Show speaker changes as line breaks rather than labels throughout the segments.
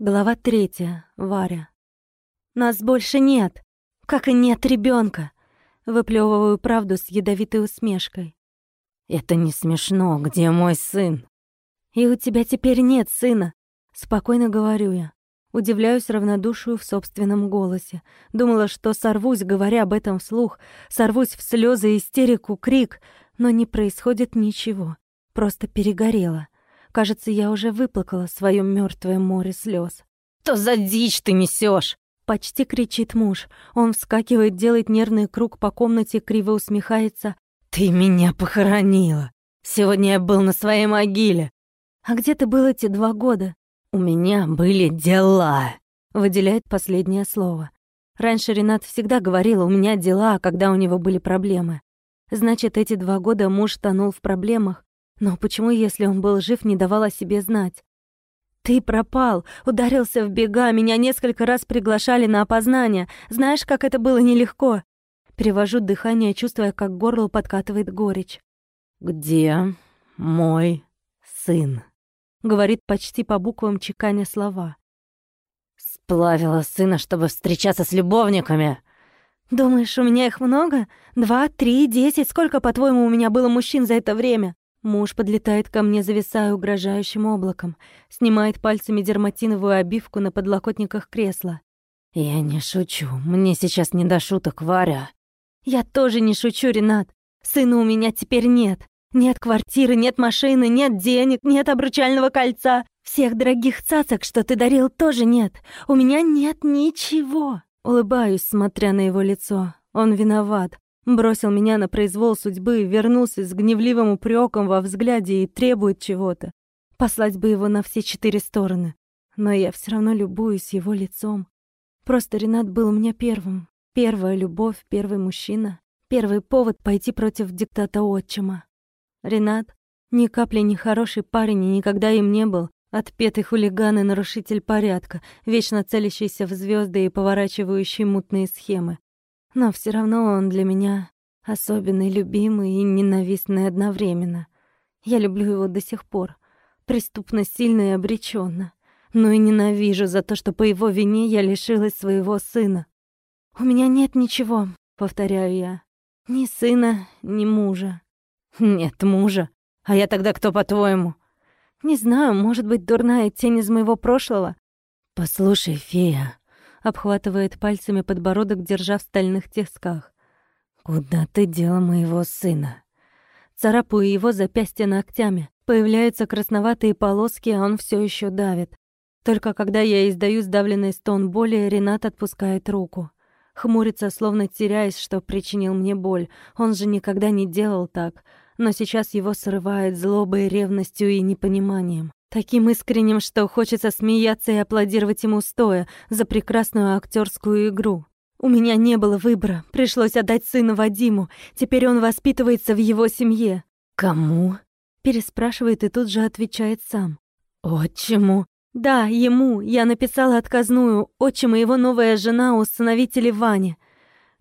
Глава третья. Варя. Нас больше нет, как и нет ребенка. Выплевываю правду с ядовитой усмешкой.
Это не смешно. Где мой сын?
И у тебя теперь нет сына. Спокойно говорю я. Удивляюсь равнодушию в собственном голосе. Думала, что сорвусь, говоря об этом вслух, сорвусь в слезы, истерику, крик, но не происходит ничего. Просто перегорела. Кажется, я уже выплакала свое мертвое море слез.
«Что за дичь ты несешь?
Почти кричит муж. Он вскакивает, делает нервный круг по комнате, криво усмехается.
«Ты меня похоронила! Сегодня я был на своей могиле!»
«А где ты был эти два года?»
«У меня были дела!»
Выделяет последнее слово. Раньше Ренат всегда говорил, у меня дела, когда у него были проблемы. Значит, эти два года муж тонул в проблемах, но почему, если он был жив, не давал о себе знать? «Ты пропал, ударился в бега, меня несколько раз приглашали на опознание. Знаешь, как это было нелегко?» Перевожу дыхание, чувствуя, как горло подкатывает горечь.
«Где мой сын?»
— говорит почти по буквам чеканя слова.
«Сплавила сына, чтобы встречаться с любовниками!»
«Думаешь, у меня их много? Два, три, десять? Сколько, по-твоему, у меня было мужчин за это время?» Муж подлетает ко мне, зависая угрожающим облаком, снимает пальцами дерматиновую обивку на подлокотниках кресла.
«Я не шучу. Мне сейчас не до шуток, Варя».
«Я тоже не шучу, Ренат. Сына у меня теперь нет. Нет квартиры, нет машины, нет денег, нет обручального кольца. Всех дорогих цацок, что ты дарил, тоже нет. У меня нет ничего». Улыбаюсь, смотря на его лицо. Он виноват. Бросил меня на произвол судьбы, вернулся с гневливым упреком во взгляде и требует чего-то. Послать бы его на все четыре стороны. Но я все равно любуюсь его лицом. Просто Ренат был у меня первым. Первая любовь, первый мужчина. Первый повод пойти против диктата отчима. Ренат ни капли не хороший парень и никогда им не был. Отпетый хулиган и нарушитель порядка, вечно целящийся в звезды и поворачивающий мутные схемы. Но все равно он для меня особенный, любимый и ненавистный одновременно. Я люблю его до сих пор, преступно сильно и обреченно, но и ненавижу за то, что по его вине я лишилась своего сына. «У меня нет ничего», — повторяю я. «Ни сына, ни мужа».
«Нет мужа? А я тогда кто, по-твоему?»
«Не знаю, может быть, дурная тень из моего прошлого».
«Послушай, фея,
обхватывает пальцами подбородок, держа в стальных тисках.
«Куда ты дела моего сына?»
Царапаю его запястье ногтями. Появляются красноватые полоски, а он все еще давит. Только когда я издаю сдавленный стон боли, Ренат отпускает руку. Хмурится, словно теряясь, что причинил мне боль. Он же никогда не делал так. Но сейчас его срывает злобой, ревностью и непониманием. Таким искренним, что хочется смеяться и аплодировать ему стоя за прекрасную актерскую игру. У меня не было выбора, пришлось отдать сына Вадиму. Теперь он воспитывается в его семье.
Кому?
переспрашивает и тут же отвечает сам.
Отчиму?
Да, ему. Я написала отказную. Отчима его новая жена, усыновители Вани.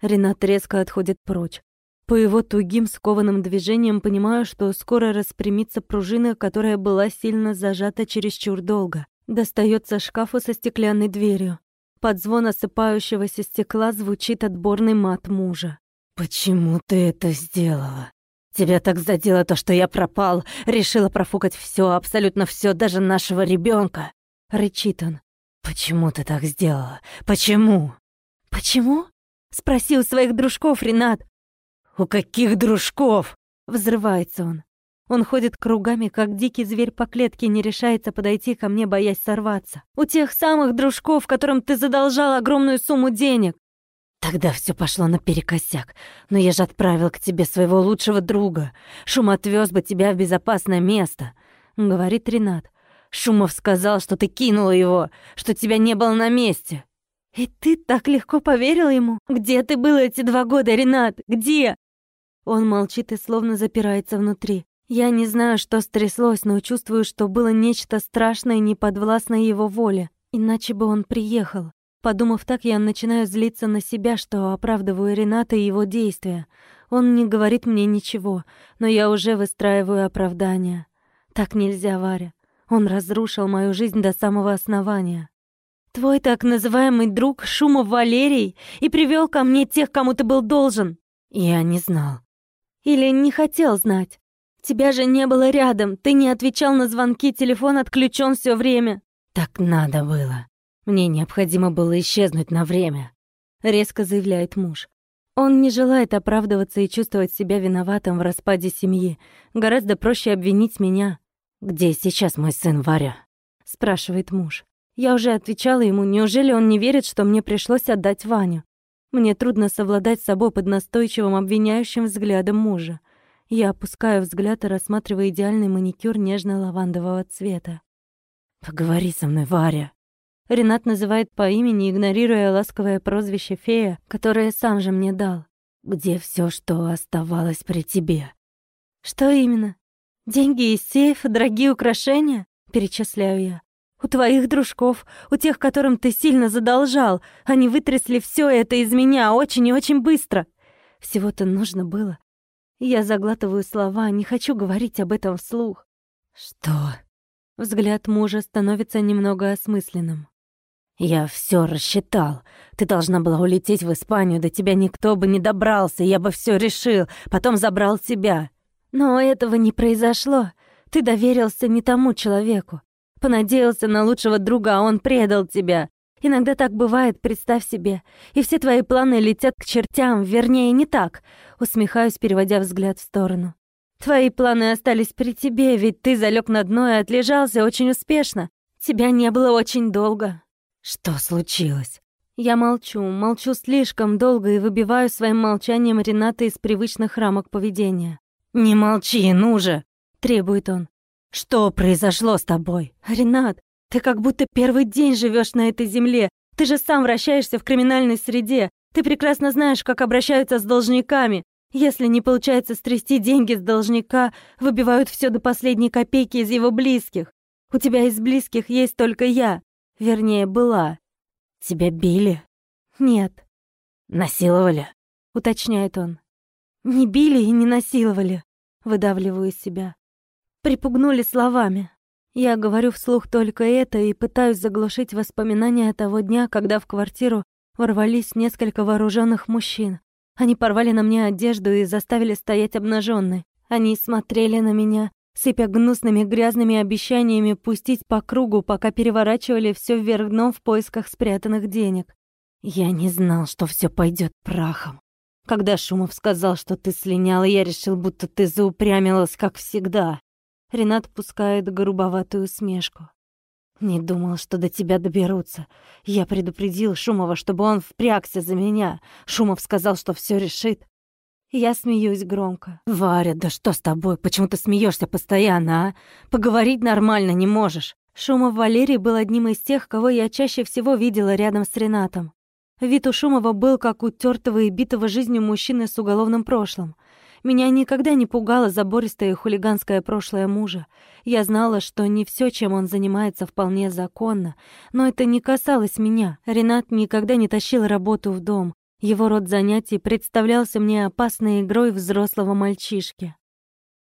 Ренат резко отходит прочь. По его тугим скованным движениям понимаю, что скоро распрямится пружина, которая была сильно зажата чересчур долго. Достается шкафу со стеклянной дверью. Под звон осыпающегося стекла звучит отборный мат мужа.
«Почему ты это сделала? Тебя так задело то, что я пропал, решила профукать все, абсолютно все, даже нашего ребенка. Рычит он. «Почему ты так сделала? Почему?»
«Почему?» — спросил своих дружков Ренат.
«У каких дружков?»
— взрывается он. Он ходит кругами, как дикий зверь по клетке, не решается подойти ко мне, боясь сорваться. «У тех самых дружков, которым ты задолжал огромную сумму денег!»
«Тогда все пошло наперекосяк. Но я же отправил к тебе своего лучшего друга. Шум отвез бы тебя в безопасное место», — говорит Ренат. «Шумов сказал, что ты кинула его, что тебя не было на месте».
«И ты так легко поверил ему? Где ты был эти два года, Ренат? Где?» Он молчит и словно запирается внутри. Я не знаю, что стряслось, но чувствую, что было нечто страшное, неподвластное его воле. Иначе бы он приехал. Подумав так, я начинаю злиться на себя, что оправдываю Рената и его действия. Он не говорит мне ничего, но я уже выстраиваю оправдания. Так нельзя, Варя. Он разрушил мою жизнь до самого основания. Твой так называемый друг Шумов Валерий и привел ко мне тех, кому ты был должен.
Я не знал.
Или не хотел знать. Тебя же не было рядом, ты не отвечал на звонки, телефон отключен все время.
Так надо было. Мне необходимо было исчезнуть на время, резко заявляет муж.
Он не желает оправдываться и чувствовать себя виноватым в распаде семьи. Гораздо проще обвинить меня.
«Где сейчас мой сын Варя?»
— спрашивает муж. Я уже отвечала ему, неужели он не верит, что мне пришлось отдать Ваню? Мне трудно совладать с собой под настойчивым обвиняющим взглядом мужа. Я опускаю взгляд и рассматриваю идеальный маникюр нежно-лавандового цвета.
«Поговори со мной, Варя!»
Ренат называет по имени, игнорируя ласковое прозвище «фея», которое сам же мне дал.
«Где все, что оставалось при тебе?»
«Что именно? Деньги из сейфа, дорогие украшения?» — перечисляю я. «У твоих дружков, у тех, которым ты сильно задолжал, они вытрясли все это из меня очень и очень быстро. Всего-то нужно было. Я заглатываю слова, не хочу говорить об этом вслух».
«Что?»
Взгляд мужа становится немного осмысленным.
«Я все рассчитал. Ты должна была улететь в Испанию, до тебя никто бы не добрался, я бы все решил, потом забрал тебя».
«Но этого не произошло. Ты доверился не тому человеку. Понадеялся на лучшего друга, а он предал тебя. Иногда так бывает, представь себе. И все твои планы летят к чертям, вернее, не так». Усмехаюсь, переводя взгляд в сторону. «Твои планы остались при тебе, ведь ты залег на дно и отлежался очень успешно. Тебя не было очень долго.
Что случилось?
Я молчу, молчу слишком долго и выбиваю своим молчанием Рената из привычных рамок поведения.
«Не молчи, ну же!»
— требует он.
«Что произошло с тобой?»
«Ренат, ты как будто первый день живешь на этой земле. Ты же сам вращаешься в криминальной среде. Ты прекрасно знаешь, как обращаются с должниками. Если не получается стрясти деньги с должника, выбивают все до последней копейки из его близких. У тебя из близких есть только я. Вернее, была.
Тебя били?
Нет.
Насиловали?
Уточняет он. Не били и не насиловали. Выдавливаю из себя. Припугнули словами. Я говорю вслух только это и пытаюсь заглушить воспоминания того дня, когда в квартиру ворвались несколько вооруженных мужчин. Они порвали на мне одежду и заставили стоять обнаженной. Они смотрели на меня, сыпя гнусными грязными обещаниями пустить по кругу, пока переворачивали все вверх дном в поисках спрятанных денег.
Я не знал, что все пойдет прахом. Когда Шумов сказал, что ты слиняла, я решил, будто ты заупрямилась, как всегда.
Ренат пускает грубоватую усмешку.
Не думал, что до тебя доберутся. Я предупредил Шумова, чтобы он впрягся за меня. Шумов сказал, что все решит.
Я смеюсь громко.
«Варя, да что с тобой? Почему ты смеешься постоянно, а? Поговорить нормально не можешь».
Шумов Валерий был одним из тех, кого я чаще всего видела рядом с Ренатом. Вид у Шумова был как у тёртого и битого жизнью мужчины с уголовным прошлым. Меня никогда не пугало забористое хулиганское прошлое мужа. Я знала, что не все, чем он занимается, вполне законно. Но это не касалось меня. Ренат никогда не тащил работу в дом. Его род занятий представлялся мне опасной игрой взрослого мальчишки.